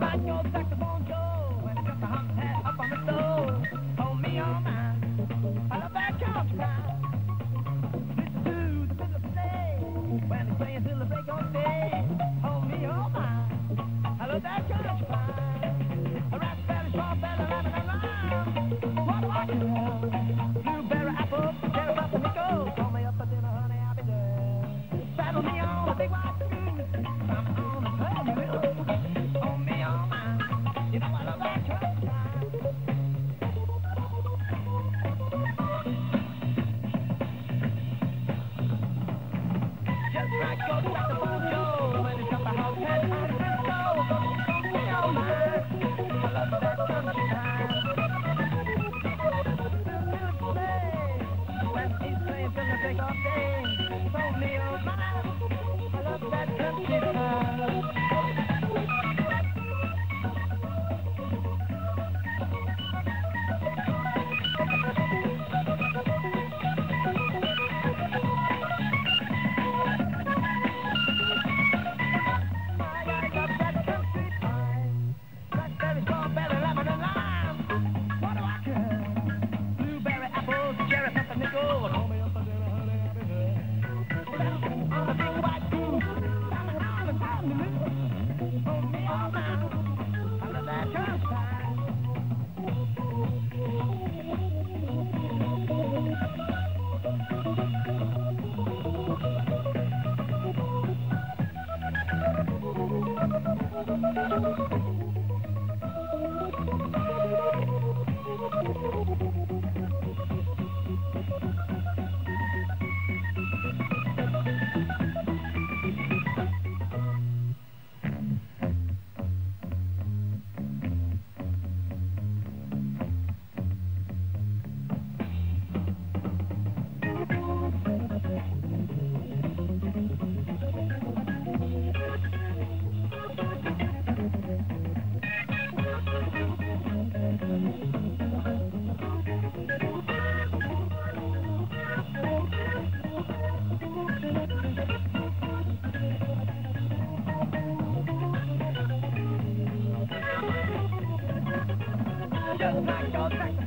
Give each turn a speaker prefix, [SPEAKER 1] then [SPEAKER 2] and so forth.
[SPEAKER 1] baño Let's go to the Thank you. đường ta cho sách